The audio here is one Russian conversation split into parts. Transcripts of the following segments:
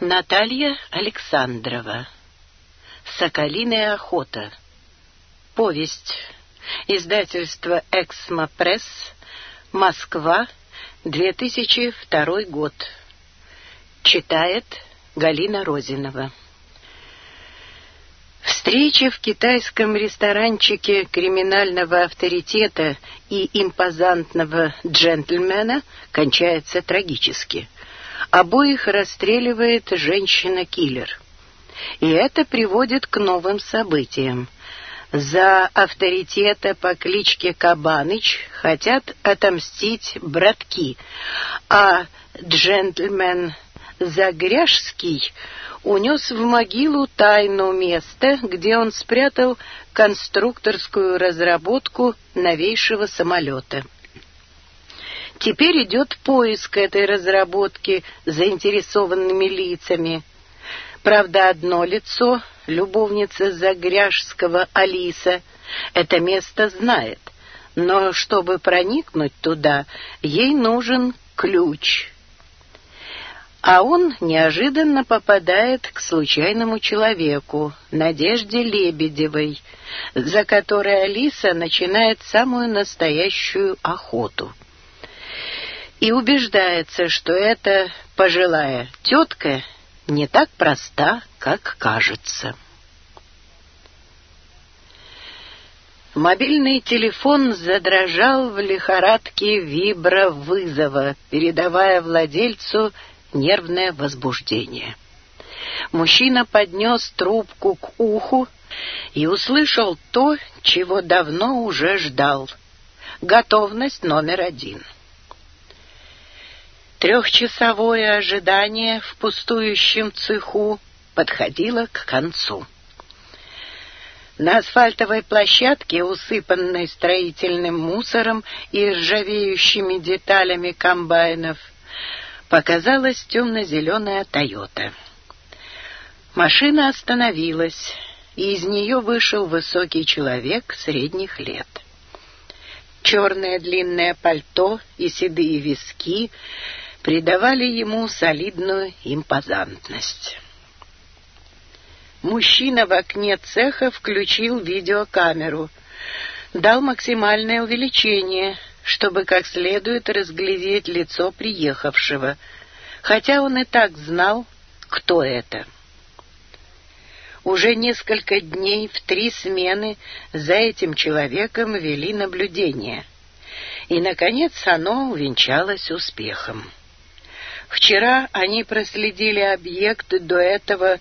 Наталья Александрова. Соколиная охота. Повесть. Издательство Эксмо Пресс. Москва. 2002 год. Читает Галина Розинова. Встреча в китайском ресторанчике криминального авторитета и импозантного джентльмена кончается трагически – обоих расстреливает женщина-киллер. И это приводит к новым событиям. За авторитета по кличке Кабаныч хотят отомстить братки, а джентльмен Загряжский унес в могилу тайну место, где он спрятал конструкторскую разработку новейшего самолета. Теперь идет поиск этой разработки заинтересованными лицами. Правда, одно лицо, любовница Загряжского Алиса, это место знает, но чтобы проникнуть туда, ей нужен ключ. А он неожиданно попадает к случайному человеку, Надежде Лебедевой, за которой Алиса начинает самую настоящую охоту и убеждается, что эта пожилая тетка не так проста, как кажется. Мобильный телефон задрожал в лихорадке вибра вызова, передавая владельцу нервное возбуждение. Мужчина поднес трубку к уху и услышал то, чего давно уже ждал. Готовность номер один — Трехчасовое ожидание в пустующем цеху подходило к концу. На асфальтовой площадке, усыпанной строительным мусором и ржавеющими деталями комбайнов, показалась темно-зеленая «Тойота». Машина остановилась, и из нее вышел высокий человек средних лет. Черное длинное пальто и седые виски придавали ему солидную импозантность. Мужчина в окне цеха включил видеокамеру, дал максимальное увеличение, чтобы как следует разглядеть лицо приехавшего, хотя он и так знал, кто это. Уже несколько дней в три смены за этим человеком вели наблюдение, и, наконец, оно увенчалось успехом. Вчера они проследили объект до этого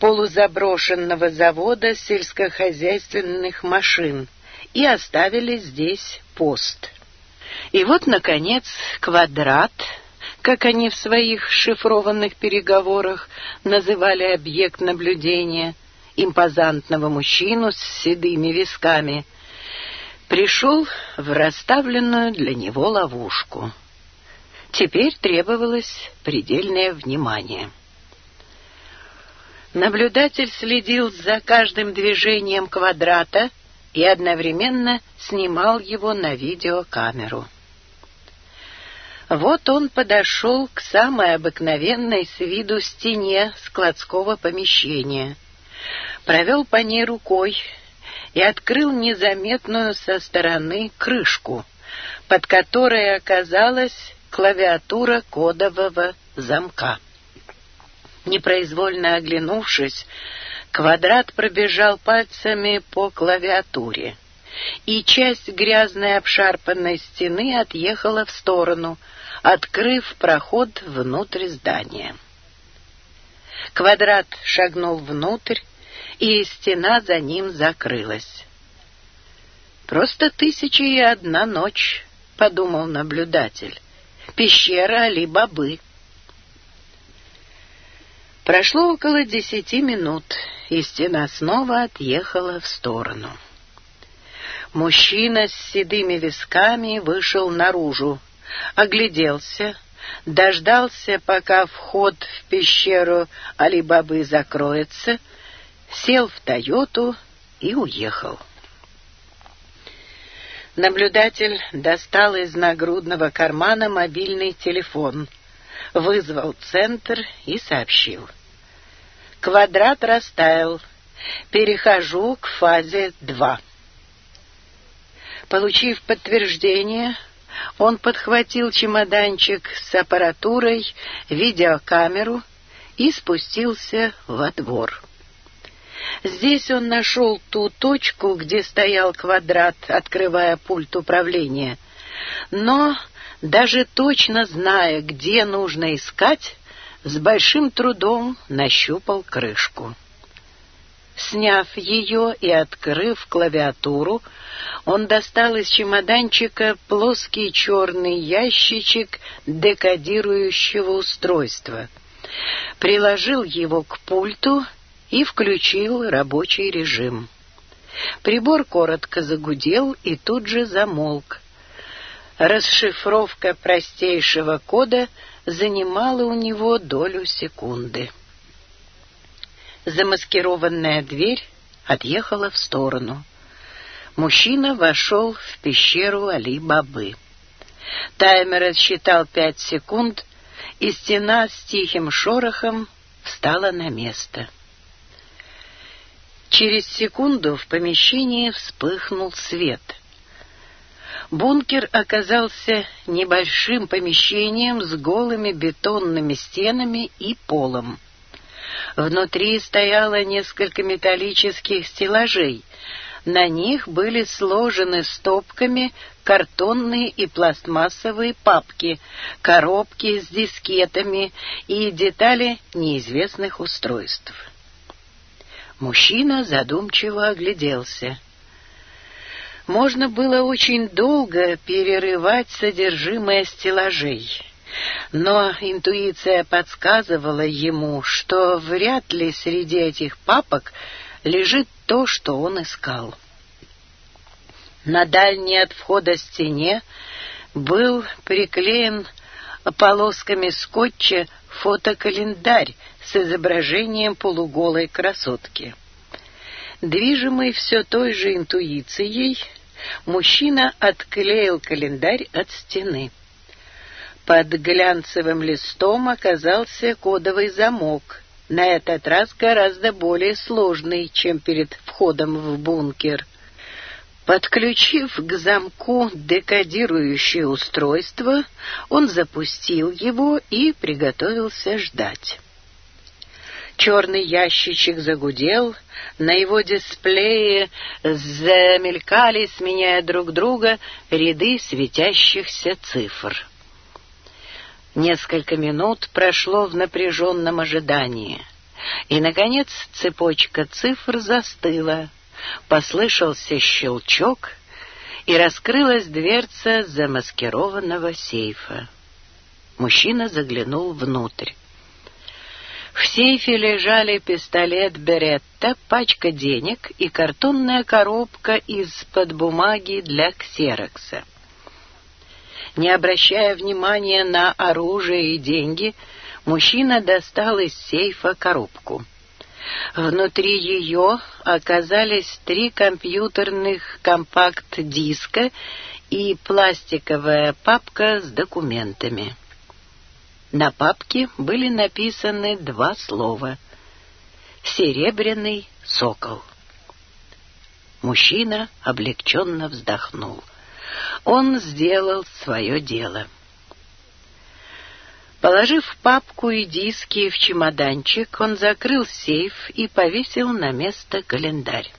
полузаброшенного завода сельскохозяйственных машин и оставили здесь пост. И вот, наконец, квадрат, как они в своих шифрованных переговорах называли объект наблюдения, импозантного мужчину с седыми висками, пришел в расставленную для него ловушку. Теперь требовалось предельное внимание. Наблюдатель следил за каждым движением квадрата и одновременно снимал его на видеокамеру. Вот он подошел к самой обыкновенной с виду стене складского помещения, провел по ней рукой и открыл незаметную со стороны крышку, под которой оказалась клавиатура кодового замка. Непроизвольно оглянувшись, квадрат пробежал пальцами по клавиатуре, и часть грязной обшарпанной стены отъехала в сторону, открыв проход внутрь здания. Квадрат шагнул внутрь, и стена за ним закрылась. «Просто тысяча и одна ночь», — подумал наблюдатель пещера Али-Бабы. Прошло около десяти минут, и стена снова отъехала в сторону. Мужчина с седыми висками вышел наружу, огляделся, дождался, пока вход в пещеру Алибабы закроется, сел в «Тойоту» и уехал. Наблюдатель достал из нагрудного кармана мобильный телефон, вызвал центр и сообщил. Квадрат растаял. Перехожу к фазе 2. Получив подтверждение, он подхватил чемоданчик с аппаратурой, видеокамеру и спустился во двор. Здесь он нашел ту точку, где стоял квадрат, открывая пульт управления. Но, даже точно зная, где нужно искать, с большим трудом нащупал крышку. Сняв ее и открыв клавиатуру, он достал из чемоданчика плоский черный ящичек декодирующего устройства. Приложил его к пульту и включил рабочий режим. Прибор коротко загудел и тут же замолк. Расшифровка простейшего кода занимала у него долю секунды. Замаскированная дверь отъехала в сторону. Мужчина вошел в пещеру Али-Бабы. Таймер отсчитал пять секунд, и стена с тихим шорохом встала на место. — Через секунду в помещении вспыхнул свет. Бункер оказался небольшим помещением с голыми бетонными стенами и полом. Внутри стояло несколько металлических стеллажей. На них были сложены стопками картонные и пластмассовые папки, коробки с дискетами и детали неизвестных устройств. Мужчина задумчиво огляделся. Можно было очень долго перерывать содержимое стеллажей, но интуиция подсказывала ему, что вряд ли среди этих папок лежит то, что он искал. На дальней от входа стене был приклеен полосками скотча фотокалендарь с изображением полуголой красотки. Движимый все той же интуицией, мужчина отклеил календарь от стены. Под глянцевым листом оказался кодовый замок, на этот раз гораздо более сложный, чем перед входом в бункер. Подключив к замку декодирующее устройство, он запустил его и приготовился ждать. Черный ящичек загудел, на его дисплее замелькали, сменяя друг друга, ряды светящихся цифр. Несколько минут прошло в напряженном ожидании, и, наконец, цепочка цифр застыла. Послышался щелчок, и раскрылась дверца замаскированного сейфа. Мужчина заглянул внутрь. В сейфе лежали пистолет Беретта, пачка денег и картонная коробка из-под бумаги для ксерокса. Не обращая внимания на оружие и деньги, мужчина достал из сейфа коробку. Внутри ее оказались три компьютерных компакт-диска и пластиковая папка с документами. На папке были написаны два слова «Серебряный сокол». Мужчина облегченно вздохнул. Он сделал свое дело. Положив папку и диски в чемоданчик, он закрыл сейф и повесил на место календарь.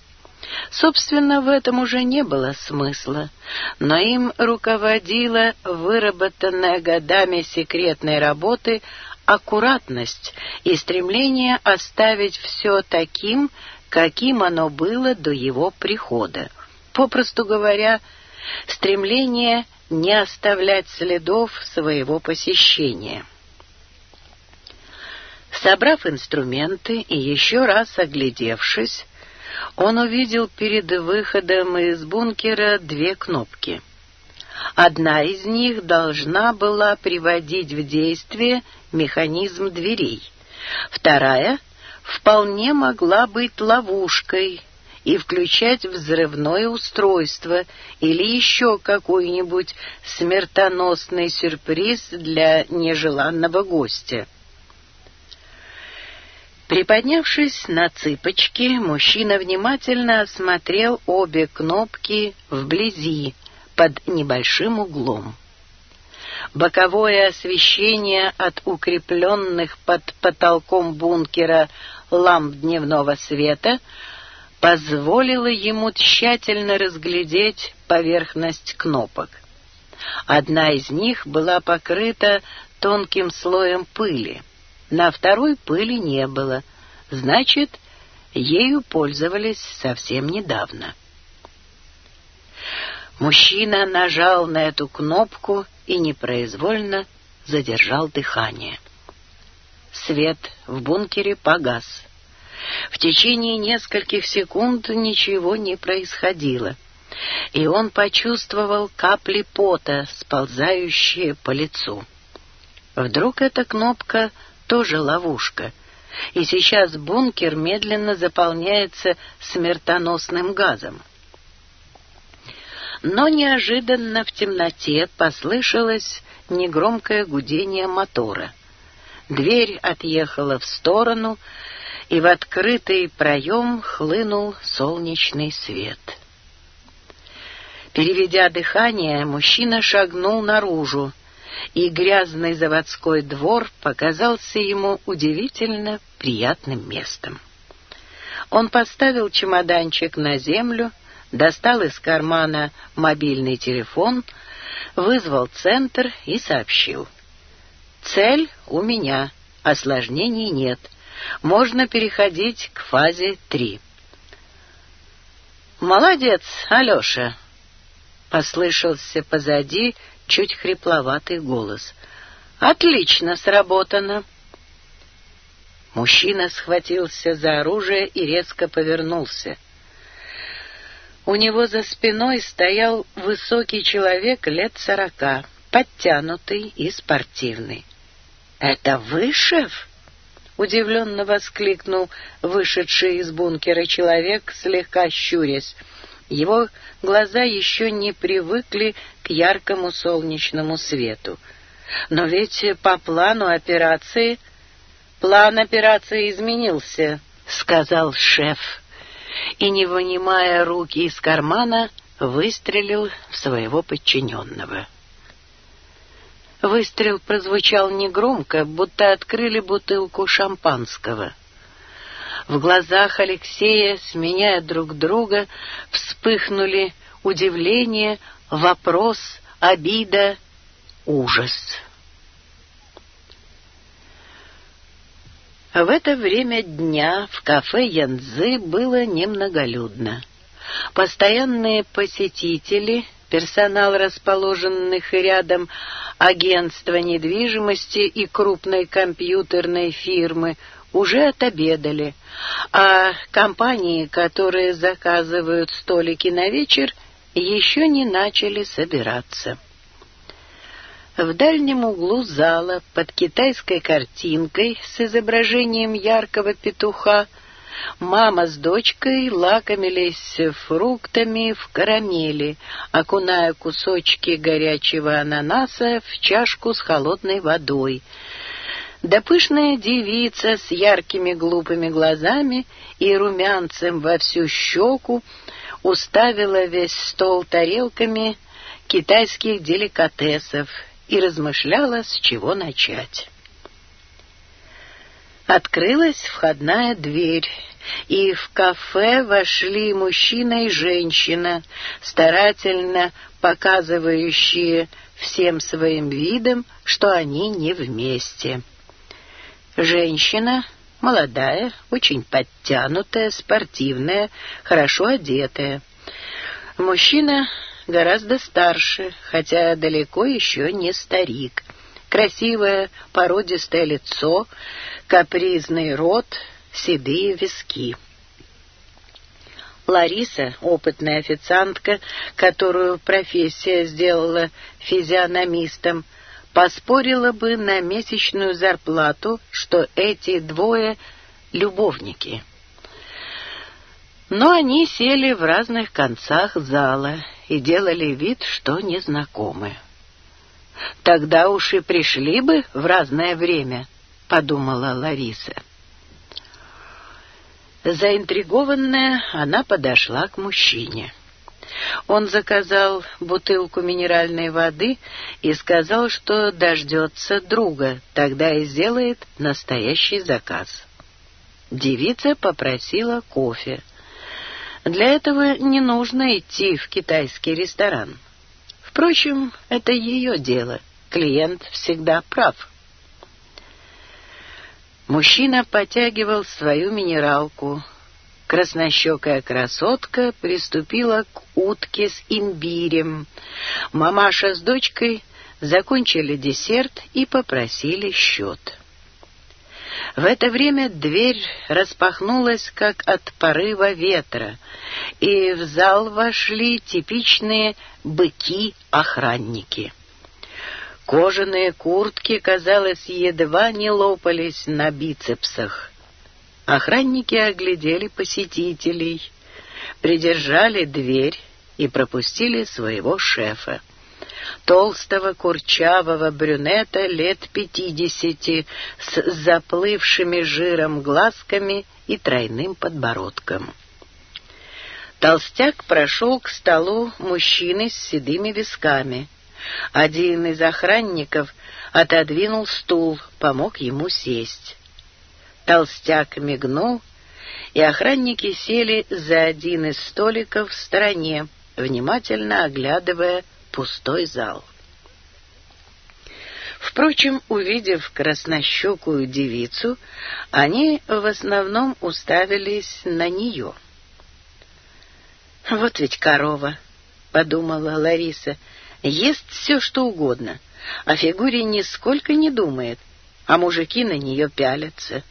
Собственно, в этом уже не было смысла, но им руководила выработанная годами секретной работы аккуратность и стремление оставить все таким, каким оно было до его прихода. Попросту говоря, стремление не оставлять следов своего посещения. Собрав инструменты и еще раз оглядевшись, он увидел перед выходом из бункера две кнопки. Одна из них должна была приводить в действие механизм дверей. Вторая вполне могла быть ловушкой и включать взрывное устройство или еще какой-нибудь смертоносный сюрприз для нежеланного гостя. Приподнявшись на цыпочки, мужчина внимательно осмотрел обе кнопки вблизи, под небольшим углом. Боковое освещение от укрепленных под потолком бункера ламп дневного света позволило ему тщательно разглядеть поверхность кнопок. Одна из них была покрыта тонким слоем пыли — на второй пыли не было, значит, ею пользовались совсем недавно. Мужчина нажал на эту кнопку и непроизвольно задержал дыхание. Свет в бункере погас. В течение нескольких секунд ничего не происходило, и он почувствовал капли пота, сползающие по лицу. Вдруг эта кнопка тоже ловушка. И сейчас бункер медленно заполняется смертоносным газом. Но неожиданно в темноте послышалось негромкое гудение мотора. Дверь отъехала в сторону, и в открытый проем хлынул солнечный свет. Переведя дыхание, мужчина шагнул наружу, и грязный заводской двор показался ему удивительно приятным местом. Он поставил чемоданчик на землю, достал из кармана мобильный телефон, вызвал центр и сообщил. «Цель у меня, осложнений нет. Можно переходить к фазе 3». «Молодец, Алеша!» послышался позади чуть хрипловатый голос. «Отлично сработано!» Мужчина схватился за оружие и резко повернулся. У него за спиной стоял высокий человек лет сорока, подтянутый и спортивный. «Это вы, шеф?» — удивленно воскликнул вышедший из бункера человек, слегка щурясь — его глаза еще не привыкли к яркому солнечному свету. Но ведь по плану операции... План операции изменился, сказал шеф. И, не вынимая руки из кармана, выстрелил в своего подчиненного. Выстрел прозвучал негромко, будто открыли бутылку шампанского. В глазах Алексея, сменяя друг друга, вспыхнули удивление, вопрос, обида, ужас. В это время дня в кафе Янзы было немноголюдно. Постоянные посетители, персонал расположенных рядом агентства недвижимости и крупной компьютерной фирмы уже отобедали, а компании, которые заказывают столики на вечер, еще не начали собираться. В дальнем углу зала под китайской картинкой с изображением яркого петуха мама с дочкой лакомились фруктами в карамели, окуная кусочки горячего ананаса в чашку с холодной водой — Допышная девица с яркими глупыми глазами и румянцем во всю щеку уставила весь стол тарелками китайских деликатесов и размышляла, с чего начать. Открылась входная дверь, и в кафе вошли мужчина и женщина, старательно показывающие всем своим видом, что они не вместе. Женщина, молодая, очень подтянутая, спортивная, хорошо одетая. Мужчина гораздо старше, хотя далеко еще не старик. Красивое породистое лицо, капризный рот, седые виски. Лариса, опытная официантка, которую профессия сделала физиономистом, — поспорила бы на месячную зарплату, что эти двое — любовники. Но они сели в разных концах зала и делали вид, что незнакомы. «Тогда уж и пришли бы в разное время», — подумала Лариса. Заинтригованная, она подошла к мужчине. Он заказал бутылку минеральной воды и сказал, что дождется друга, тогда и сделает настоящий заказ. Девица попросила кофе. Для этого не нужно идти в китайский ресторан. Впрочем, это ее дело. Клиент всегда прав. Мужчина потягивал свою минералку, Краснощекая красотка приступила к утке с имбирем. Мамаша с дочкой закончили десерт и попросили счет. В это время дверь распахнулась, как от порыва ветра, и в зал вошли типичные быки-охранники. Кожаные куртки, казалось, едва не лопались на бицепсах. Охранники оглядели посетителей, придержали дверь и пропустили своего шефа. Толстого курчавого брюнета лет пятидесяти с заплывшими жиром глазками и тройным подбородком. Толстяк прошел к столу мужчины с седыми висками. Один из охранников отодвинул стул, помог ему сесть толстяк мигнул, и охранники сели за один из столиков в стороне, внимательно оглядывая пустой зал. Впрочем, увидев краснощекую девицу, они в основном уставились на нее. «Вот ведь корова», — подумала Лариса, — «ест все, что угодно, о а фигуре нисколько не думает, а мужики на нее пялятся».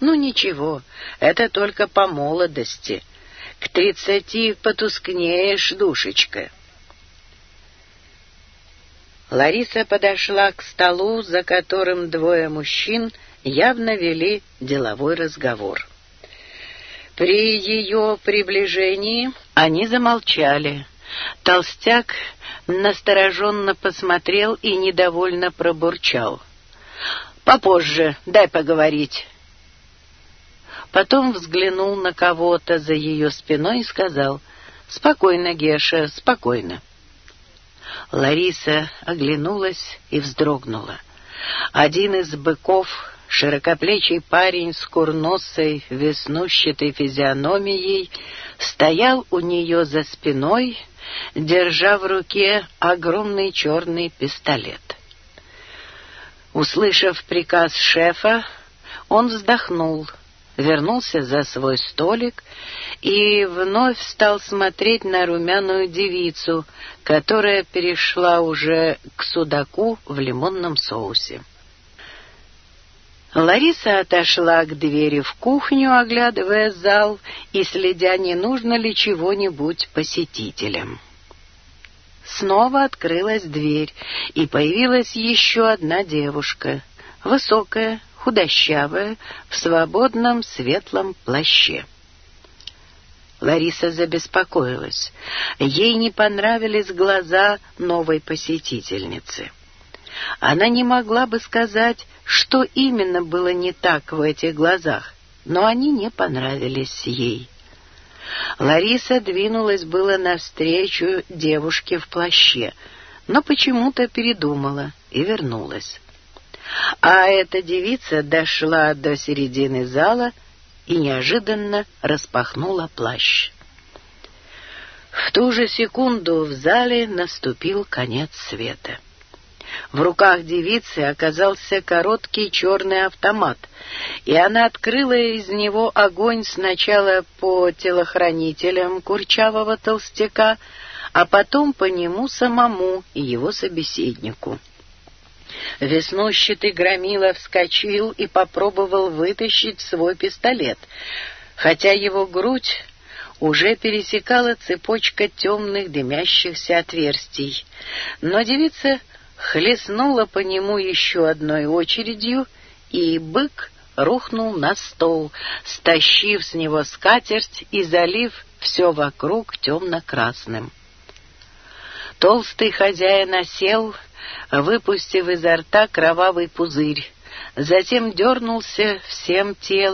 Ну ничего, это только по молодости. К тридцати потускнеешь, душечка. Лариса подошла к столу, за которым двое мужчин явно вели деловой разговор. При ее приближении они замолчали. Толстяк настороженно посмотрел и недовольно пробурчал. «Попозже, дай поговорить». Потом взглянул на кого-то за ее спиной и сказал «Спокойно, Геша, спокойно». Лариса оглянулась и вздрогнула. Один из быков, широкоплечий парень с курносой, веснущатой физиономией, стоял у нее за спиной, держа в руке огромный черный пистолет. Услышав приказ шефа, он вздохнул — вернулся за свой столик и вновь стал смотреть на румяную девицу, которая перешла уже к судаку в лимонном соусе. Лариса отошла к двери в кухню, оглядывая зал и следя, не нужно ли чего-нибудь посетителям. Снова открылась дверь, и появилась еще одна девушка, высокая, худощавая, в свободном светлом плаще. Лариса забеспокоилась. Ей не понравились глаза новой посетительницы. Она не могла бы сказать, что именно было не так в этих глазах, но они не понравились ей. Лариса двинулась было навстречу девушке в плаще, но почему-то передумала и вернулась. А эта девица дошла до середины зала и неожиданно распахнула плащ. В ту же секунду в зале наступил конец света. В руках девицы оказался короткий черный автомат, и она открыла из него огонь сначала по телохранителям курчавого толстяка, а потом по нему самому и его собеседнику. Веснущатый громила вскочил и попробовал вытащить свой пистолет, хотя его грудь уже пересекала цепочка темных дымящихся отверстий. Но девица хлестнула по нему еще одной очередью, и бык рухнул на стол, стащив с него скатерть и залив все вокруг темно-красным. Толстый хозяин осел выпустив изо рта кровавый пузырь. Затем дернулся всем телом,